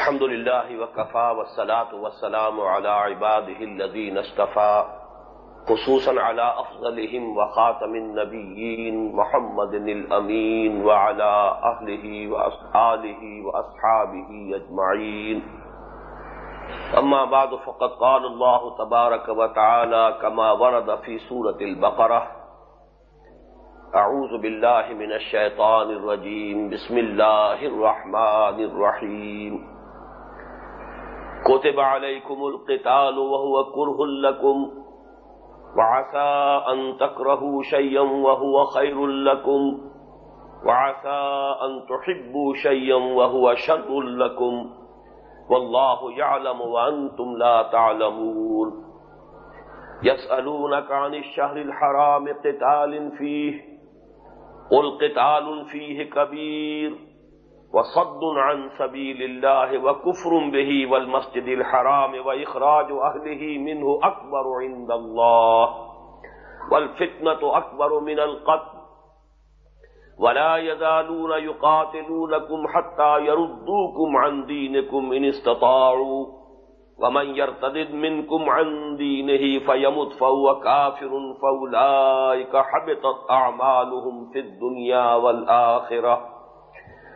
الحمد لله وكفى والصلاة والسلام على عباده الذين اصطفى خصوصا على أفضلهم وخاتم النبيين محمد الأمين وعلى أهله وأصحابه وأصحابه أجمعين أما بعد، فقد قال الله تبارك وتعالى كما ورد في سورة البقرة اعوذ باللہ من الشیطان الرجیم، بسم اللہ الرحمن الرحیم. كتب عليكم القتال وهو كره لكم وعسى أن تكرهوا شيئا وهو خير لكم وعسى أن تحبوا شيئا وهو شر لكم والله يعلم وأنتم لا تعلمون يسألونك عن الشهر الحرام قتال فيه قل قتال فيه كبير وصد عن سبيل الله وكفر به والمسجد الحرام وإخراج أهله منه أكبر عند الله والفتنة أكبر من القتل ولا يزالون يقاتلونكم حتى يردوكم عن دينكم إن استطاعوا ومن يرتد منكم عن دينه فيمت فهو كافر فأولئك حبطت أعمالهم في الدنيا والآخرة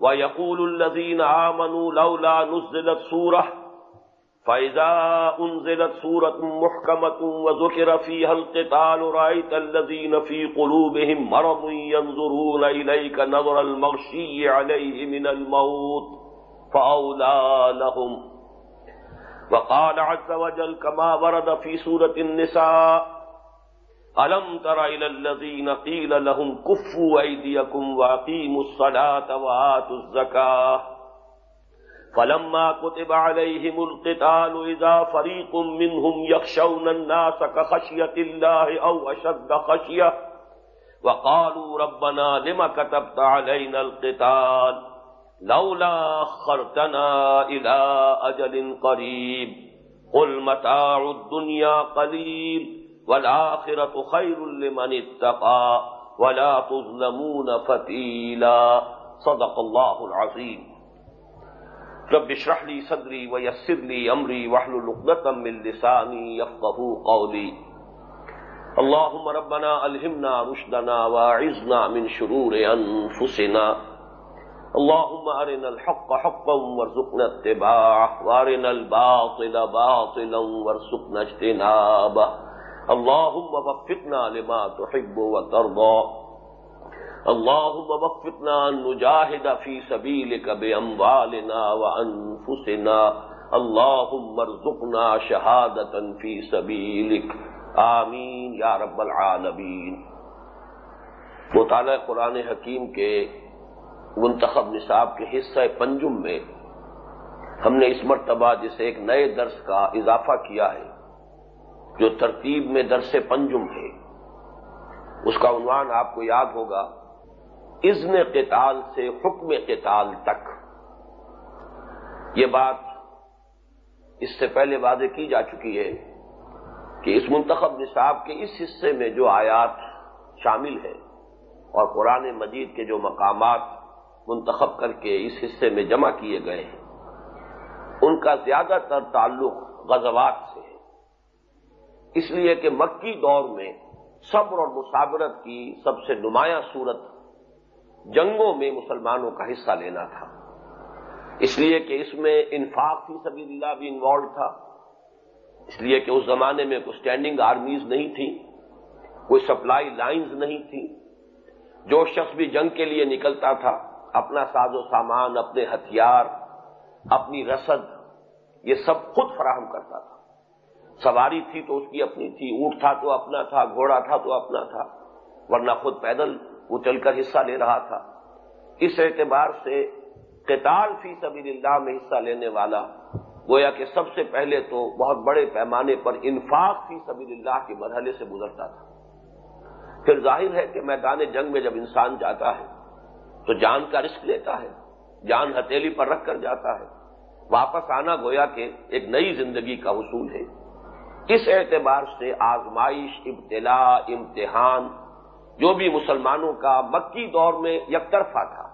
ويقول الذين آمنوا لولا نزلت سورة فإذا أنزلت سورة محكمة وذكر فيها القتال رأيت الذين في قلوبهم مرض ينظرون إليك نظر المغشي عليه من الموت فأولى لهم وقال عز وجل كما ورد في سورة النساء ألم تر إلى الذين قيل لهم كفوا أيديكم وأقيموا الصلاة وآتوا الزكاة فلما كتب عليهم القتال إذا فريق منهم يخشون الناس كخشية الله أو أشد خشية وقالوا ربنا لما كتبت علينا القتال لولا خرتنا الى اجل قریب قل متاع الدنيا قليل والآخرة خير لمن اتقى ولا تظلمون فتيلا. صدق الله العظيم. رب اشرح لي صدري ويسر لي امري واحلل عقدة من لساني يفقهوا قولي. اللهم ربنا الهمنا رشدنا واعذنا من شرور انفسنا اللهم ارنا الحق حقا وارزقنا اتباعه وارنا الباطل باطلا وارزقنا اجتنابه. اللهم وفقنا لما تحب وترضى. اللهم وفقنا ان نجاهد في سبيلك باموالنا وانفسنا اللهم ارزقنا شهاده في سبيلك. آمین یا رب العالمین مطالعہ قرآن حکیم کے منتخب نصاب کے حصہ پنجم میں ہم نے اس مرتبہ جسے ایک نئے درس کا اضافہ کیا ہے جو ترتیب میں درس پنجم ہے، اس کا عنوان آپ کو یاد ہوگا، اذن قتال سے حکم قتال تک۔ یہ بات اس سے پہلے واضح کی جا چکی ہے کہ اس منتخب نصاب کے اس حصے میں جو آیات شامل ہیں اور قرآن مجید کے جو مقامات منتخب کر کے اس حصے میں جمع کیے گئے ہیں، ان کا زیادہ تر تعلق غزوات سے ہے۔ اس لیے کہ مکی دور میں صبر اور مسابرت کی سب سے نمایاں صورت جنگوں میں مسلمانوں کا حصہ لینا تھا۔ اس لیے کہ اس میں انفاق فی سبھی اللہ بھی انوالو تھا۔ اس لیے کہ اس زمانے میں کوئی اسٹینڈنگ آرمیز نہیں تھی، کوئی سپلائی لائنز نہیں تھی۔ جو شخص بھی جنگ کے لیے نکلتا تھا، اپنا ساز و سامان، اپنے ہتھیار، اپنی رسد، یہ سب خود فراہم کرتا تھا۔ سواری تھی تو اس کی اپنی تھی، اونٹ تھا تو اپنا تھا، گھوڑا تھا تو اپنا تھا، ورنہ خود پیدل وہ چل کر حصہ لے رہا تھا۔ اس اعتبار سے قتال فی سبیل اللہ میں حصہ لینے والا، گویا کہ سب سے پہلے تو بہت بڑے پیمانے پر انفاق فی سبیل اللہ کے مرحلے سے گزرتا تھا۔ پھر ظاہر ہے کہ میدان جنگ میں جب انسان جاتا ہے، تو جان کا رسک لیتا ہے، جان ہتھیلی پر رکھ کر جاتا ہے۔ واپس آنا گویا کہ ایک نئی زندگی کا حصول ہے۔ اس اعتبار سے آزمائش، ابتلا، امتحان، جو بھی مسلمانوں کا مکی دور میں یک طرفہ تھا،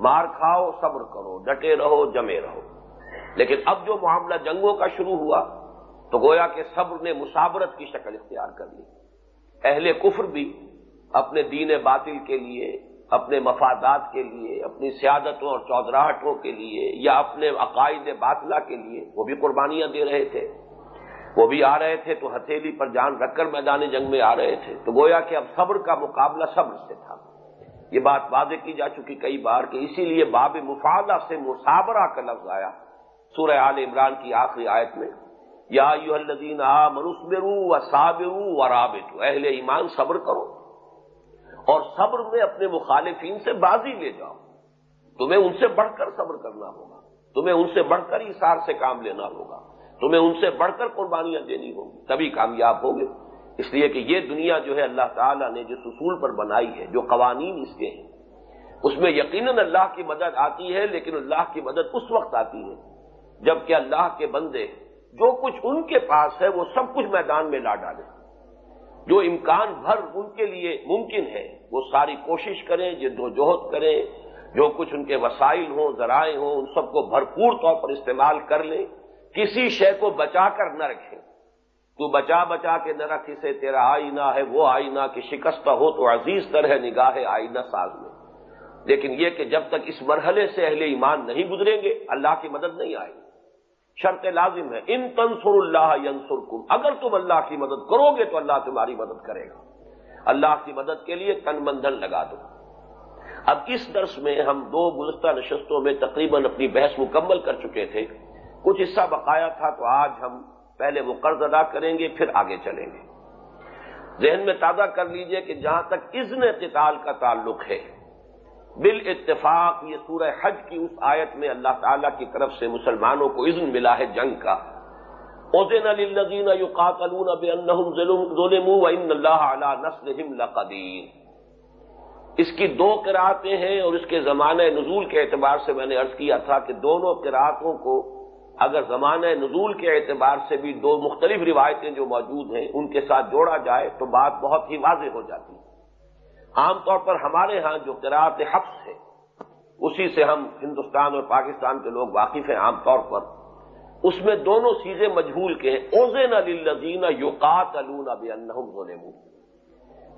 مار کھاؤ، صبر کرو، ڈٹے رہو، جمے رہو۔ لیکن اب جو معاملہ جنگوں کا شروع ہوا، تو گویا کہ صبر نے مسابرت کی شکل اختیار کر لی۔ اہل کفر بھی اپنے دین باطل کے لیے، اپنے مفادات کے لیے، اپنی سیادتوں اور چودراہٹوں کے لیے یا اپنے عقائد باطلہ کے لیے وہ بھی قربانیاں دے رہے تھے۔ وہ بھی آ رہے تھے تو ہتھیلی پر جان رکھ کر میدان جنگ میں آ رہے تھے۔ تو گویا کہ اب صبر کا مقابلہ صبر سے تھا۔ یہ بات واضح کی جا چکی کئی بار کہ اسی لیے باب مفادہ سے مسابرہ کا لفظ آیا۔ سورہ آل عمران کی آخری آیت میں، یا یو الدین آ منسبرو و صابرو و رابط اہل ایمان صبر کرو اور صبر میں اپنے مخالفین سے بازی لے جاؤ۔ تمہیں ان سے بڑھ کر صبر کرنا ہوگا۔ تمہیں ان سے بڑھ کر اشار سے کام لینا ہوگا۔ تمہیں ان سے بڑھ کر قربانیاں دینی ہوگی تبھی کامیاب ہوگے اس لیے کہ یہ دنیا جو ہے اللہ تعالیٰ نے جس اصول پر بنائی ہے، جو قوانین اس کے ہیں، اس میں یقیناً اللہ کی مدد آتی ہے، لیکن اللہ کی مدد اس وقت آتی ہے جبکہ اللہ کے بندے جو کچھ ان کے پاس ہے، وہ سب کچھ میدان میں لا ڈالیں جو امکان بھر ان کے لیے ممکن ہے، وہ ساری کوشش کریں جد و جہد کریں، جو کچھ ان کے وسائل ہوں، ذرائع ہوں، ان سب کو بھرپور طور پر استعمال کر لیں۔ کسی شے کو بچا کر نہ رکھیں تو بچا بچا کے نہ رکھ، اسے تیرا آئینہ ہے، وہ آئینہ کہ شکستہ ہو تو عزیز تر ہے نگاہ آئینہ ساز میں۔ لیکن یہ کہ جب تک اس مرحلے سے اہل ایمان نہیں گزریں گے، اللہ کی مدد نہیں آئے گی۔ شرط لازم ہے، ان تنسر اللہ ینسر کم اگر تم اللہ کی مدد کرو گے تو اللہ تمہاری مدد کرے گا۔ اللہ کی مدد کے لیے تن بندھن لگا دو۔ اب اس درس میں ہم دو گزشتہ نشستوں میں تقریباً اپنی بحث مکمل کر چکے تھے۔ کچھ حصہ بقایا تھا تو آج ہم پہلے وہ قرض ادا کریں گے، پھر آگے چلیں گے۔ ذہن میں تازہ کر لیجیے کہ جہاں تک اذن قتال کا تعلق ہے بال اتفاق یہ سورہ حج کی اس آیت میں اللہ تعالی کی طرف سے مسلمانوں کو اذن ملا ہے جنگ کا۔ اوزین للذین یقاتلون بانہم ظلموا وان اللہ علی نصرہم لقدیر۔ اس کی دو قراتیں ہیں اور اس کے زمانہ نزول کے اعتبار سے میں نے عرض کیا تھا کہ دونوں قراتوں کو اگر زمانہ نزول کے اعتبار سے بھی دو مختلف روایتیں جو موجود ہیں، ان کے ساتھ جوڑا جائے تو بات بہت ہی واضح ہو جاتی ہے۔ عام طور پر ہمارے ہاں جو قرآت حفظ ہے، اسی سے ہم ہندوستان اور پاکستان کے لوگ واقف ہیں عام طور پر۔ اس میں دونوں چیزیں مجبول کے ہیں۔ اوزین علی لذین یوقات الون اب ظلم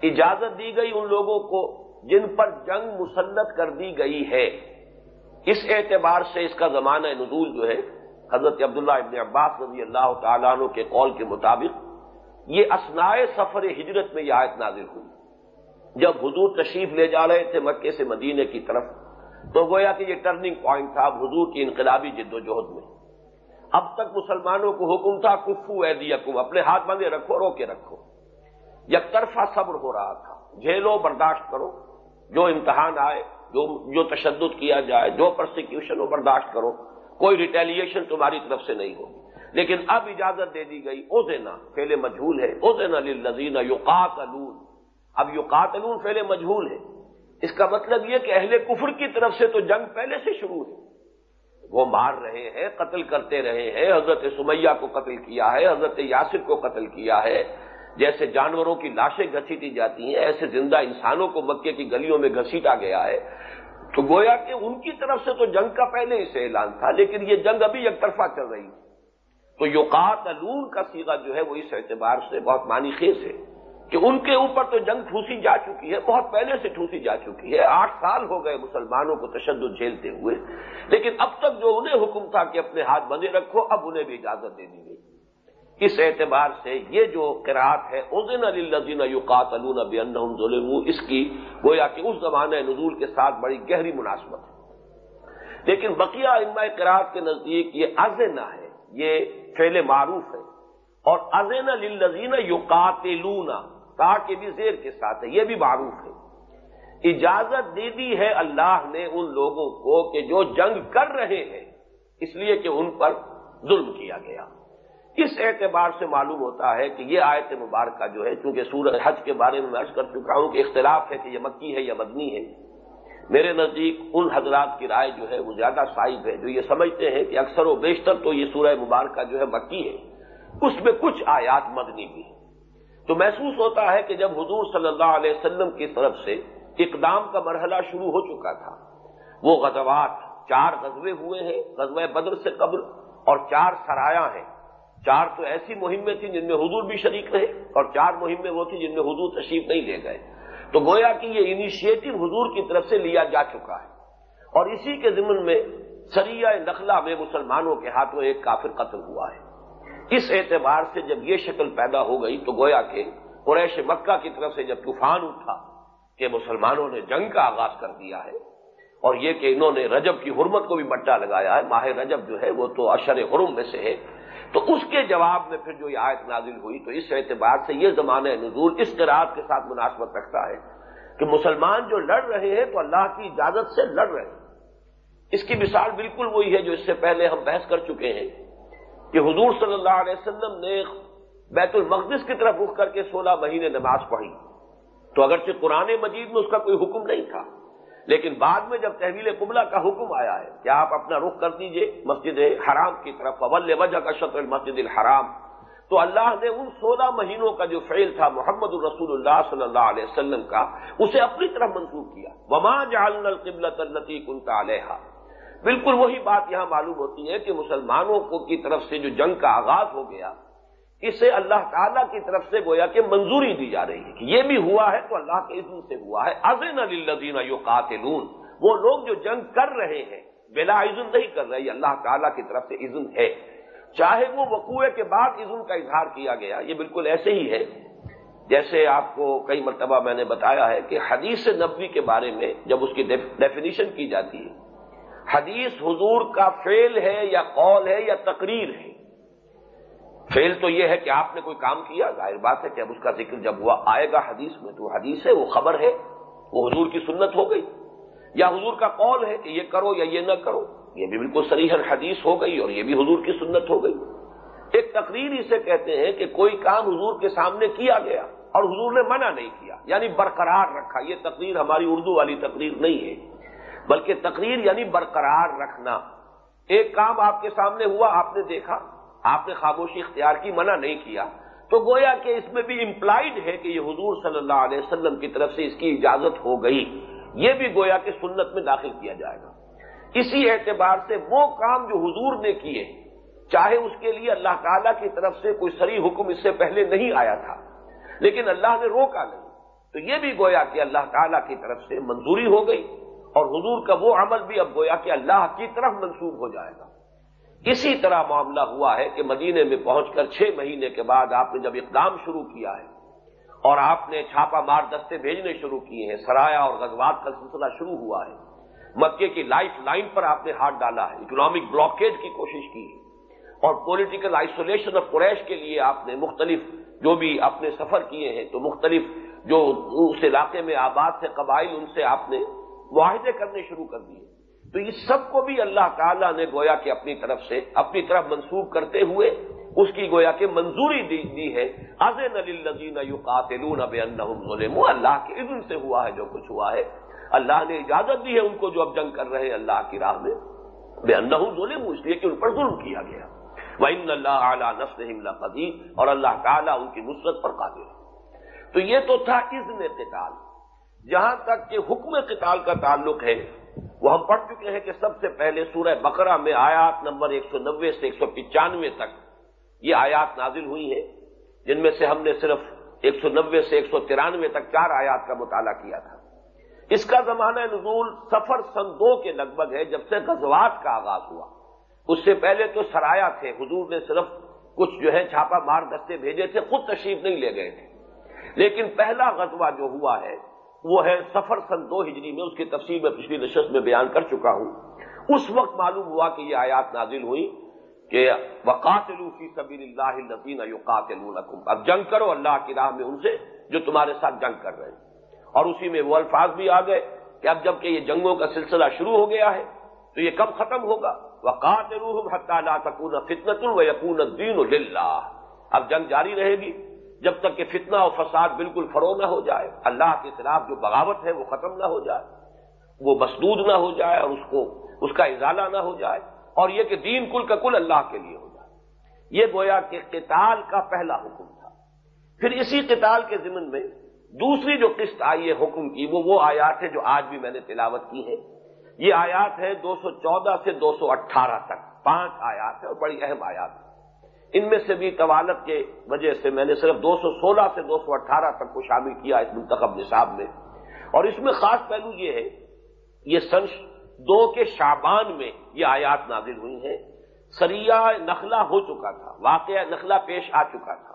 اجازت دی گئی ان لوگوں کو جن پر جنگ مسلط کر دی گئی ہے۔ اس اعتبار سے اس کا زمانہ نزول جو ہے حضرت عبداللہ ابن عباس رضی اللہ تعالیٰ عنہ کے قول کے مطابق یہ اسنائے سفر ہجرت میں یہ آیت نازل ہوئی۔ جب حضور تشریف لے جا رہے تھے مکے سے مدینے کی طرف، تو گویا کہ یہ ٹرننگ پوائنٹ تھا حضور کی انقلابی جد و جہد میں۔ اب تک مسلمانوں کو حکم تھا، کفو ایدی حکم اپنے ہاتھ بندے رکھو رو کے رکھو۔ یک طرفہ صبر ہو رہا تھا۔ جھیلو برداشت کرو۔ جو امتحان آئے، جو جو تشدد کیا جائے، جو پرسیکیوشن ہو برداشت کرو۔ کوئی ریٹیلیشن تمہاری طرف سے نہیں ہوگی۔ لیکن اب اجازت دے دی گئی او دینا پہلے مجھول ہے۔ او دینا للذین یقاتلون۔ اب یو قاتلون پہلے مجہول ہے۔ اس کا مطلب یہ کہ اہل کفر کی طرف سے تو جنگ پہلے سے شروع ہے۔ وہ مار رہے ہیں، قتل کرتے رہے ہیں۔ حضرت سمیہ کو قتل کیا ہے، حضرت یاسر کو قتل کیا ہے۔ جیسے جانوروں کی لاشیں گھسیٹی جاتی ہیں، ایسے زندہ انسانوں کو مکے کی گلیوں میں گھسیٹا گیا ہے۔ تو گویا کہ ان کی طرف سے تو جنگ کا پہلے ہی سے اعلان تھا، لیکن یہ جنگ ابھی ایک طرفہ چل رہی تو یوقات الون کا سیگا جو ہے وہ اس اعتبار سے بہت مانی خیز ہے کہ ان کے اوپر تو جنگ ٹھوسی جا چکی ہے، بہت پہلے سے ٹھوسی جا چکی ہے۔ آٹھ سال ہو گئے مسلمانوں کو تشدد جھیلتے ہوئے، لیکن اب تک جو انہیں حکم تھا کہ اپنے ہاتھ بندے رکھو، اب انہیں بھی اجازت دے دی گئی۔ اس اعتبار سے یہ جو قرآت ہے ادین علی الزین یوقات الون ظلم اس کی گویا کہ اس زمانہ نزول کے ساتھ بڑی گہری مناسبت ہے۔ لیکن بقیہ علماء قرآت کے نزدیک یہ ازنا ہے، یہ فعل معروف ہے۔ اور ازین للذین یقاتلون کے بھی زیر کے ساتھ ہے، یہ بھی معروف ہے۔ اجازت دے دی ہے اللہ نے ان لوگوں کو کہ جو جنگ کر رہے ہیں، اس لیے کہ ان پر ظلم کیا گیا۔ اس اعتبار سے معلوم ہوتا ہے کہ یہ آیت مبارکہ جو ہے، چونکہ سورج حج کے بارے میں عرض کر چکا ہوں کہ اختلاف ہے کہ یہ مکی ہے یا مدنی ہے، میرے نزدیک ان حضرات کی رائے جو ہے وہ زیادہ صاحب ہے، جو یہ سمجھتے ہیں کہ اکثر و بیشتر تو یہ سورہ مبارکہ جو ہے مکی ہے، اس میں کچھ آیات مدنی بھی ہیں۔ تو محسوس ہوتا ہے کہ جب حضور صلی اللہ علیہ وسلم کی طرف سے اقدام کا مرحلہ شروع ہو چکا تھا، وہ غزوات چار غزوے ہوئے ہیں، غزوہ بدر سے قبل اور چار سرایا ہیں۔ چار تو ایسی مہمیں تھیں جن میں حضور بھی شریک رہے اور چار مہمیں وہ تھیں جن میں حضور تشریف نہیں لے گئے۔ تو گویا کہ یہ انیشیٹو حضور کی طرف سے لیا جا چکا ہے۔ اور اسی کے ضمن میں سریہ نخلا میں مسلمانوں کے ہاتھوں ایک کافر قتل ہوا ہے۔ اس اعتبار سے جب یہ شکل پیدا ہو گئی تو گویا کہ قریش مکہ کی طرف سے جب طوفان اٹھا کہ مسلمانوں نے جنگ کا آغاز کر دیا ہے اور یہ کہ انہوں نے رجب کی حرمت کو بھی بٹا لگایا ہے، ماہ رجب جو ہے وہ تو اشر حرم میں سے ہے۔ تو اس کے جواب میں پھر جو یہ آیت نازل ہوئی تو اس اعتبار سے یہ زمانہ نزول اس قرآد کے ساتھ مناسبت رکھتا ہے کہ مسلمان جو لڑ رہے ہیں تو اللہ کی اجازت سے لڑ رہے ہیں۔ اس کی مثال بالکل وہی ہے جو اس سے پہلے ہم بحث کر چکے ہیں کہ حضور صلی اللہ علیہ وسلم نے بیت المقدس کی طرف رخ کر کے سولہ مہینے نماز پڑھی۔ تو اگرچہ قرآن مجید میں اس کا کوئی حکم نہیں تھا۔ لیکن بعد میں جب تحویل قبلہ کا حکم آیا ہے کہ آپ اپنا رخ کر دیجیے مسجد حرام کی طرف اول وجہ کا شطر مسجد الحرام۔ تو اللہ نے ان سولہ مہینوں کا جو فعل تھا محمد الرسول اللہ صلی اللہ علیہ وسلم کا، اسے اپنی طرف منسوخ کیا۔ وما جعلنا القبلت التی کنتا علیہ بالکل وہی بات یہاں معلوم ہوتی ہے کہ مسلمانوں کو کی طرف سے جو جنگ کا آغاز ہو گیا اسے اللہ تعالیٰ کی طرف سے گویا کہ منظوری دی جا رہی ہے کہ یہ بھی ہوا ہے تو اللہ کے عزم سے ہوا ہے۔ ازن الدین یو قاتلون وہ لوگ جو جنگ کر رہے ہیں، بلا عزم نہیں کر رہے اللہ تعالیٰ کی طرف سے عزم ہے۔ چاہے وہ وقوع کے بعد عزم کا اظہار کیا گیا، یہ بالکل ایسے ہی ہے۔ جیسے آپ کو کئی مرتبہ میں نے بتایا ہے کہ حدیث نبوی کے بارے میں جب اس کی ڈیفینیشن کی جاتی ہے، حدیث حضور کا فعل ہے یا قول ہے یا تقریر ہے۔ فیل تو یہ ہے کہ آپ نے کوئی کام کیا، ظاہر بات ہے کہ اب اس کا ذکر جب ہوا، آئے گا حدیث میں تو حدیث ہے، وہ خبر ہے، وہ حضور کی سنت ہو گئی۔ یا حضور کا قول ہے کہ یہ کرو یا یہ نہ کرو، یہ بھی بالکل سریح حدیث ہو گئی اور یہ بھی حضور کی سنت ہو گئی۔ ایک تقریر اسے کہتے ہیں کہ کوئی کام حضور کے سامنے کیا گیا اور حضور نے منع نہیں کیا یعنی برقرار رکھا۔ یہ تقریر ہماری اردو والی تقریر نہیں ہے، بلکہ تقریر یعنی برقرار رکھنا۔ ایک کام آپ کے سامنے ہوا، آپ نے دیکھا آپ نے خاموشی اختیار کی، منع نہیں کیا۔ تو گویا کہ اس میں بھی امپلائڈ ہے کہ یہ حضور صلی اللہ علیہ وسلم کی طرف سے اس کی اجازت ہو گئی۔ یہ بھی گویا کہ سنت میں داخل کیا جائے گا۔ اسی اعتبار سے وہ کام جو حضور نے کیے، چاہے اس کے لیے اللہ تعالیٰ کی طرف سے کوئی سری حکم اس سے پہلے نہیں آیا تھا، لیکن اللہ نے روکا نہیں۔ تو یہ بھی گویا کہ اللہ تعالیٰ کی طرف سے منظوری ہو گئی اور حضور کا وہ عمل بھی اب گویا کہ اللہ کی طرف منسوخ ہو جائے گا۔ اسی طرح معاملہ ہوا ہے کہ مدینے میں پہنچ کر چھ مہینے کے بعد آپ نے جب اقدام شروع کیا ہے اور آپ نے چھاپا مار دستے بھیجنے شروع کیے ہیں، سرایا اور غزوات کا سلسلہ شروع ہوا ہے، مکے کی لائف لائن پر آپ نے ہاتھ ڈالا ہے اکنامک بلاکیج کی کوشش کی ہے اور پولیٹیکل آئسولیشن آف قریش کے لیے آپ نے مختلف جو بھی اپنے سفر کیے ہیں تو مختلف جو اس علاقے میں آباد سے قبائل، ان سے آپ نے معاہدے کرنے شروع کر دیے۔ تو اس سب کو بھی اللہ تعالیٰ نے گویا کہ اپنی طرف سے اپنی طرف منسوخ کرتے ہوئے اس کی گویا کہ منظوری دی دی ہے۔ ازین الزین یو قاتل اب ظلم اللہ کے اذن سے ہوا ہے جو کچھ ہوا ہے۔ اللہ نے اجازت دی ہے ان کو جو اب جنگ کر رہے ہیں اللہ کی راہ میں۔ بے ان ظلم اس لیے کہ ان پر ظلم کیا گیا۔ وہ اللہ اعلیٰ نسل اور اللہ تعالیٰ ان کی نصرت پر قادر ہے۔ تو یہ تو تھا اذن قتال۔ جہاں تک کہ حکم قتال کا تعلق ہے وہ ہم پڑھ چکے ہیں کہ سب سے پہلے سورہ بقرہ میں آیات نمبر ایک سو نبے سے ایک سو پچانوے تک یہ آیات نازل ہوئی ہیں، جن میں سے ہم نے صرف ایک سو نبے سے ایک سو ترانوے تک چار آیات کا مطالعہ کیا تھا۔ اس کا زمانہ نزول سفر سن دو کے لگ بھگ ہے، جب سے غزوات کا آغاز ہوا۔ اس سے پہلے تو سرایا تھے، حضور نے صرف کچھ جو ہے چھاپا مار دستے بھیجے تھے، خود تشریف نہیں لے گئے تھے۔ لیکن پہلا غزوہ جو ہوا ہے وہ ہے سفر سن دو ہجری میں، اس کی تفصیل میں پچھلی نشست میں بیان کر چکا ہوں۔ اس وقت معلوم ہوا کہ یہ آیات نازل ہوئی کہ وقات فی سبیل اللہ نظین اب جنگ کرو اللہ کی راہ میں ان سے جو تمہارے ساتھ جنگ کر رہے ہیں۔ اور اسی میں وہ الفاظ بھی آ گئے کہ اب جبکہ یہ جنگوں کا سلسلہ شروع ہو گیا ہے تو یہ کب ختم ہوگا؟ وہ کات روح حتہ تکون فتنت و یقون الدین اب جنگ جاری رہے گی۔ جب تک کہ فتنہ اور فساد بالکل فرو نہ ہو جائے، اللہ کے خلاف جو بغاوت ہے وہ ختم نہ ہو جائے، وہ مسدود نہ ہو جائے اور اس کو، اس کا ازالہ نہ ہو جائے، اور یہ کہ دین کل کا کل اللہ کے لیے ہو جائے۔ یہ گویا کہ قتال کا پہلا حکم تھا۔ پھر اسی قتال کے ضمن میں دوسری جو قسط آئی ہے حکم کی، وہ وہ آیات ہے جو آج بھی میں نے تلاوت کی ہے یہ آیات ہے دو سو چودہ سے دو سو اٹھارہ تک، پانچ آیات ہے اور بڑی اہم آیات ہے ان میں سے بھی طوالت کے وجہ سے میں نے صرف دو سو سولہ سے دو سو اٹھارہ تک کو شامل کیا اس منتخب نصاب میں۔ اور اس میں خاص پہلو یہ ہے، یہ سن دو کے شابان میں یہ آیات نازل ہوئی ہیں۔ سریا نخلا ہو چکا تھا، واقعہ نخلا پیش آ چکا تھا،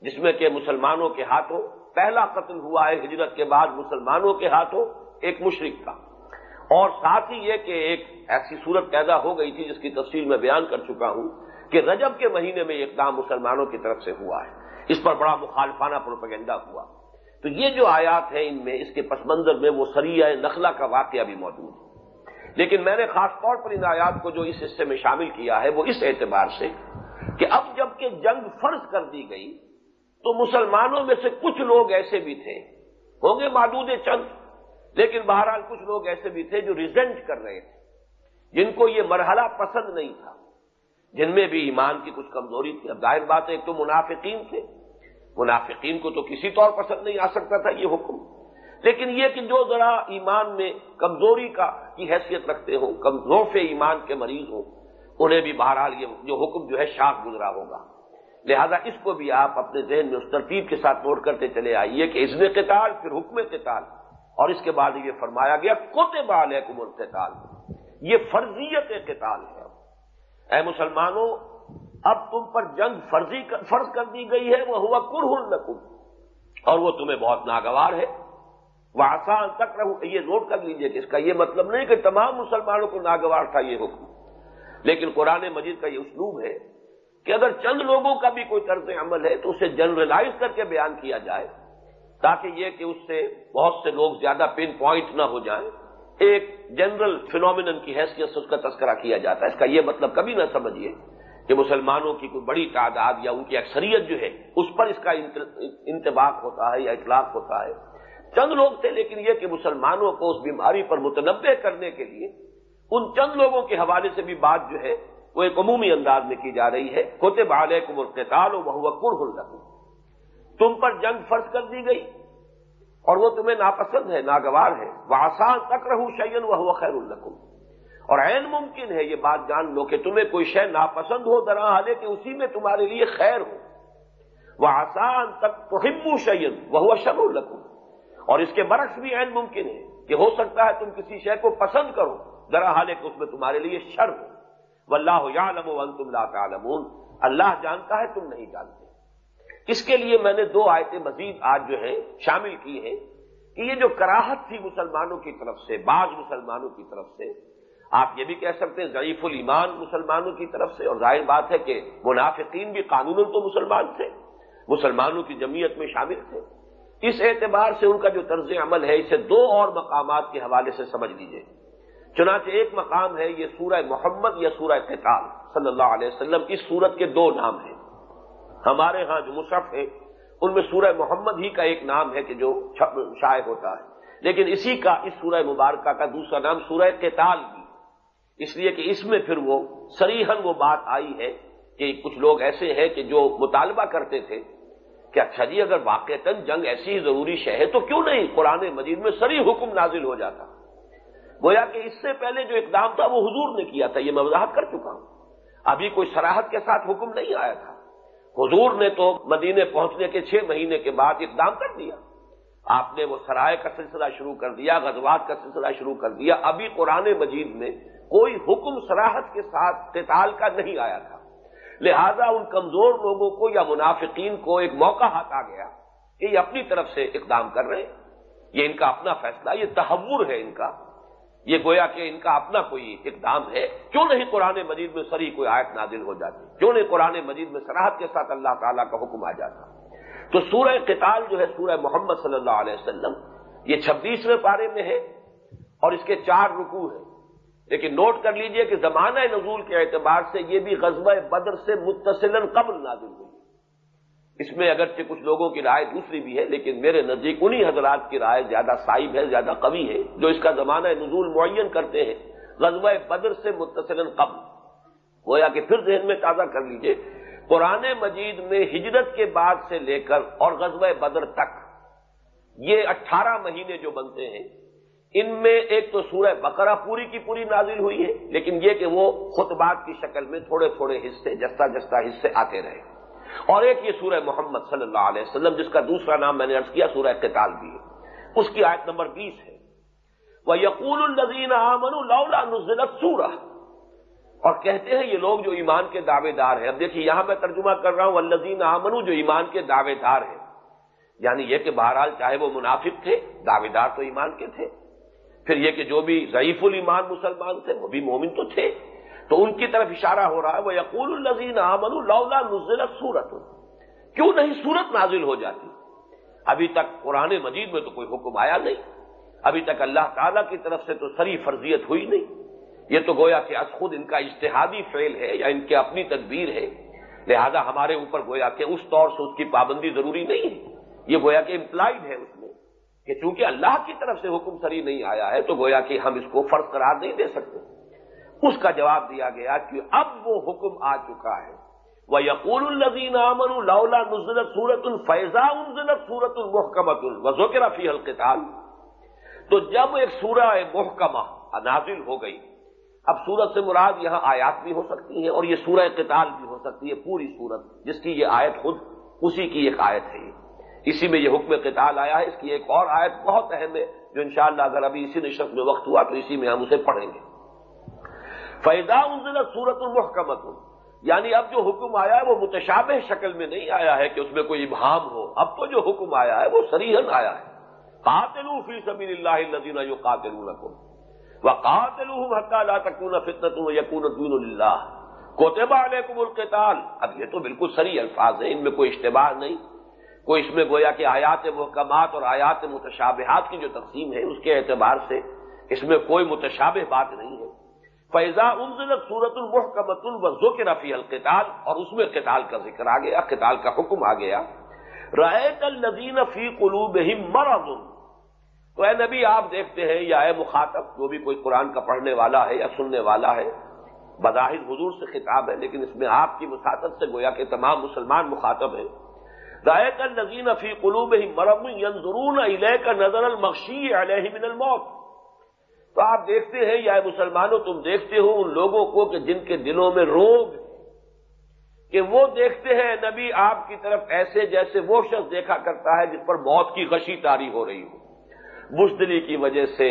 جس میں کہ مسلمانوں کے ہاتھوں پہلا قتل ہوا ہے، ہجرت کے بعد مسلمانوں کے ہاتھوں ایک مشرق تھا۔ اور ساتھ ہی یہ کہ ایک ایسی صورت پیدا ہو گئی تھی جس کی تفصیل میں بیان کر چکا ہوں۔ کہ رجب کے مہینے میں اقدام مسلمانوں کی طرف سے ہوا ہے۔ اس پر بڑا مخالفانہ پروپیگنڈا ہوا۔ تو یہ جو آیات ہیں ان میں اس کے پس منظر میں وہ سریہ نخلا کا واقعہ بھی موجود ہے۔ لیکن میں نے خاص طور پر ان آیات کو جو اس حصے میں شامل کیا ہے وہ اس اعتبار سے کہ اب جبکہ جنگ فرض کر دی گئی تو مسلمانوں میں سے کچھ لوگ ایسے بھی تھے۔ ہوں گے معدود چند، لیکن بہرحال کچھ لوگ ایسے بھی تھے جو ریزنٹ کر رہے تھے، جن کو یہ مرحلہ پسند نہیں تھا۔ جن میں بھی ایمان کی کچھ کمزوری تھی۔ اب ظاہر بات ہے، ایک تو منافقین تھے۔ منافقین کو تو کسی طور پسند نہیں آ سکتا تھا یہ حکم۔ لیکن یہ کہ جو ذرا ایمان میں کمزوری کا کی حیثیت رکھتے ہوں، کمزور ایمان کے مریض ہوں، انہیں بھی بہرحال یہ جو حکم جو ہے شاخ گزرا ہوگا۔ لہذا اس کو بھی آپ اپنے ذہن میں اس ترتیب کے ساتھ نوٹ کرتے چلے آئیے کہ عزم قتال پھر حکم قتال۔ اور اس کے بعد یہ فرمایا گیا کوتے بال ہے کمر قتال یہ فرضیت قتال ہے۔ اے مسلمانوں، اب تم پر جنگ فرضی فرض کر دی گئی ہے وہ ہوا کرہ اور وہ تمہیں بہت ناگوار ہے۔ وہ آسان تک رہو یہ نوٹ کر لیجیے کہ اس کا یہ مطلب نہیں کہ تمام مسلمانوں کو ناگوار تھا یہ حکم۔ لیکن قرآن مجید کا یہ اسلوب ہے کہ اگر چند لوگوں کا بھی کوئی طرز عمل ہے تو اسے جنرلائز کر کے بیان کیا جائے، تاکہ یہ کہ اس سے بہت سے لوگ زیادہ پن پوائنٹ نہ ہو جائیں۔ ایک جنرل فینومین کی حیثیت سے اس کا تذکرہ کیا جاتا ہے۔ اس کا یہ مطلب کبھی نہ سمجھیے کہ مسلمانوں کی کوئی بڑی تعداد یا ان کی اکثریت جو ہے، اس پر اس کا انتباق ہوتا ہے یا اطلاق ہوتا ہے۔ چند لوگ تھے، لیکن یہ کہ مسلمانوں کو اس بیماری پر متنوع کرنے کے لیے ان چند لوگوں کے حوالے سے بھی بات جو ہے، وہ ایک عمومی انداز میں کی جا رہی ہے۔ کوتے بالے کو مرتال و بہو کر تم پر جنگ فرض کر دی گئی۔ اور وہ تمہیں ناپسند ہے، ناگوار ہے۔ وہ آسان تک رہو شعین وہ خیر القم اور عین ممکن ہے یہ بات جان لو کہ تمہیں کوئی شے ناپسند ہو درا حالے کہ اسی میں تمہارے لیے خیر ہو۔ وہ آسان تک تو ہمو شعین وہ شر القم اور اس کے برعکس بھی عین ممکن ہے کہ ہو سکتا ہے تم کسی شے کو پسند کرو درا حالے کہ اس میں تمہارے لیے شر ہو۔ و اللہ یعلم و تم لا تعلمون۔ اللہ جانتا ہے، تم نہیں جانتے۔ اس کے لیے میں نے دو آیتیں مزید آج جو ہے شامل کی ہیں کہ یہ جو کراہت تھی مسلمانوں کی طرف سے، بعض مسلمانوں کی طرف سے، آپ یہ بھی کہہ سکتے ہیں ضعیف الایمان مسلمانوں کی طرف سے، اور ظاہر بات ہے کہ منافقین بھی قانون تو مسلمان تھے، مسلمانوں کی جمعیت میں شامل تھے۔ اس اعتبار سے ان کا جو طرز عمل ہے، اسے دو اور مقامات کے حوالے سے سمجھ لیجیے چنانچہ ایک مقام ہے، یہ سورہ محمد یا سورہ قتال، صلی اللہ علیہ وسلم، اس سورت کے دو نام ہیں۔ ہمارے ہاں جو مصحف ہے ان میں سورہ محمد ہی کا ایک نام ہے کہ جو شائع ہوتا ہے۔ لیکن اسی کا، اس سورہ مبارکہ کا دوسرا نام سورہ قتال بھی۔ اس لیے کہ اس میں پھر وہ سریحن وہ بات آئی ہے کہ کچھ لوگ ایسے ہیں کہ جو مطالبہ کرتے تھے کہ اچھا جی اگر واقع جنگ ایسی ہی ضروری شہ ہے تو کیوں نہیں قرآن مجید میں سری حکم نازل ہو جاتا؟ گویا کہ اس سے پہلے جو اقدام تھا وہ حضور نے کیا تھا، یہ میں وضاحت کر چکا ہوں۔ ابھی کوئی سراحت کے ساتھ حکم نہیں آیا تھا۔ حضور نے تو مدینے پہنچنے کے چھ مہینے کے بعد اقدام کر دیا۔ آپ نے وہ سرائے کا سلسلہ شروع کر دیا، غزوات کا سلسلہ شروع کر دیا۔ ابھی قرآن مجید میں کوئی حکم سراحت کے ساتھ قتال کا نہیں آیا تھا۔ لہذا ان کمزور لوگوں کو یا منافقین کو ایک موقع ہاتھ آ گیا کہ یہ اپنی طرف سے اقدام کر رہے ہیں۔ یہ ان کا اپنا فیصلہ، یہ تحور ہے ان کا۔ یہ گویا کہ ان کا اپنا کوئی اقدام ہے۔ کیوں نہیں قرآن مجید میں سری کوئی آیت نازل ہو جاتی؟ کیوں نہیں قرآن مجید میں سراحت کے ساتھ اللہ تعالیٰ کا حکم آ جاتا؟ تو سورہ قتال جو ہے سورہ محمد صلی اللہ علیہ وسلم، یہ چھبیسویں پارے میں ہے اور اس کے چار رکوع ہیں۔ لیکن نوٹ کر لیجیے کہ زمانہ نزول کے اعتبار سے یہ بھی غزوہ بدر سے متصل قبل نازل ہوئی۔ اس میں اگرچہ کچھ لوگوں کی رائے دوسری بھی ہے، لیکن میرے نزدیک انہی حضرات کی رائے زیادہ صائب ہے، زیادہ قوی ہے، جو اس کا زمانہ نزول معین کرتے ہیں۔ غزوہ بدر سے متصل قبل۔ گویا کہ پھر ذہن میں تازہ کر لیجیے، قرآن مجید میں ہجرت کے بعد سے لے کر اور غزوہ بدر تک یہ اٹھارہ مہینے جو بنتے ہیں، ان میں ایک تو سورہ بقرہ پوری کی پوری نازل ہوئی ہے، لیکن یہ کہ وہ خطبات کی شکل میں تھوڑے تھوڑے حصے جستا جستا حصے آتے رہے۔ اور ایک یہ سورہ محمد صلی اللہ علیہ وسلم، جس کا دوسرا نام میں نے ارض کیا، سورہ قتال بھی ہے۔ اس کی آیت نمبر بیس ہے۔ وہ یقول النزین نزلت سورہ اور کہتے ہیں، یہ لوگ جو ایمان کے دعوے دار ہیں۔ اب دیکھیے، یہاں میں ترجمہ کر رہا ہوں الزین آمنو جو ایمان کے دعوے دار ہیں۔ یعنی یہ کہ بہرحال چاہے وہ منافق تھے، دعوے دار تو ایمان کے تھے۔ پھر یہ کہ جو بھی ضعیف المان مسلمان تھے، وہ بھی مومن تو تھے۔ تو ان کی طرف اشارہ ہو رہا ہے وہ یقول الزین امن اللہ نزل سورت کیوں نہیں سورت نازل ہو جاتی؟ ابھی تک قرآن مجید میں تو کوئی حکم آیا نہیں۔ ابھی تک اللہ تعالی کی طرف سے تو سری فرضیت ہوئی نہیں۔ یہ تو گویا کہ از خود ان کا اشتہادی فعل ہے یا ان کی اپنی تدبیر ہے۔ لہذا ہمارے اوپر گویا کہ اس طور سے اس کی پابندی ضروری نہیں ہے۔ یہ گویا کہ امپلائڈ ہے اس میں کہ چونکہ اللہ کی طرف سے حکم سری نہیں آیا ہے، تو گویا کہ ہم اس کو فرض قرار نہیں دے سکتے۔ اس کا جواب دیا گیا کہ اب وہ حکم آ چکا ہے۔ وہ یقول الزین امن اللہ نزلت سورت الفیضا انزلت سورت المحکمت الوزو رفیع القتال۔ تو جب ایک سورہ محکمہ نازل ہو گئی، اب سورت سے مراد یہاں آیات بھی ہو سکتی ہیں اور یہ سورہ قتال بھی ہو سکتی ہے، پوری سورت، جس کی یہ آیت خود، اسی کی ایک آیت ہے۔ اسی میں یہ حکم قتال آیا ہے، اس کی ایک اور آیت بہت اہم ہے، جو انشاءاللہ اگر ابھی اسی نشست میں وقت ہوا تو اسی میں ہم اسے پڑھیں گے۔ فیضا انزل سورت المحکمت یعنی اب جو حکم آیا ہے وہ متشابہ شکل میں نہیں آیا ہے کہ اس میں کوئی ابہام ہو۔ اب تو جو حکم آیا ہے وہ سریحن آیا ہے۔ قاتل فی سبیل اللہ الذین جو قاتل وہ قاتل لا تکون فتنت یقون الدین اللہ کوتبہ علیکم القتال۔ اب یہ تو بالکل سری الفاظ ہیں، ان میں کوئی اشتباہ نہیں۔ کوئی اس میں گویا کہ آیات محکمات اور آیات متشابہات کی جو تقسیم ہے، اس کے اعتبار سے اس میں کوئی متشابہ بات نہیں ہے۔ فیضا انزلت سورت المحکمت الوزو کے رفیع القتال اور اس میں قتال کا ذکر آ گیا، قتال کا حکم آ گیا۔ رائے الدین فی قلوب مرض۔ تو اے نبی، آپ دیکھتے ہیں یا اے مخاطب، جو بھی کوئی قرآن کا پڑھنے والا ہے یا سننے والا ہے، بظاہر حضور سے خطاب ہے، لیکن اس میں آپ کی مساطت سے گویا کہ تمام مسلمان مخاطب ہیں۔ رائے النزین فی قلوب ہی مرم ینظرون علیہ کا نظر المخشی علیہ من الموت۔ تو آپ دیکھتے ہیں، یا مسلمانوں تم دیکھتے ہو ان لوگوں کو کہ جن کے دلوں میں روگ کہ وہ دیکھتے ہیں نبی آپ کی طرف ایسے جیسے وہ شخص دیکھا کرتا ہے جس پر موت کی غشی تاری ہو رہی ہو۔ بزدلی کی وجہ سے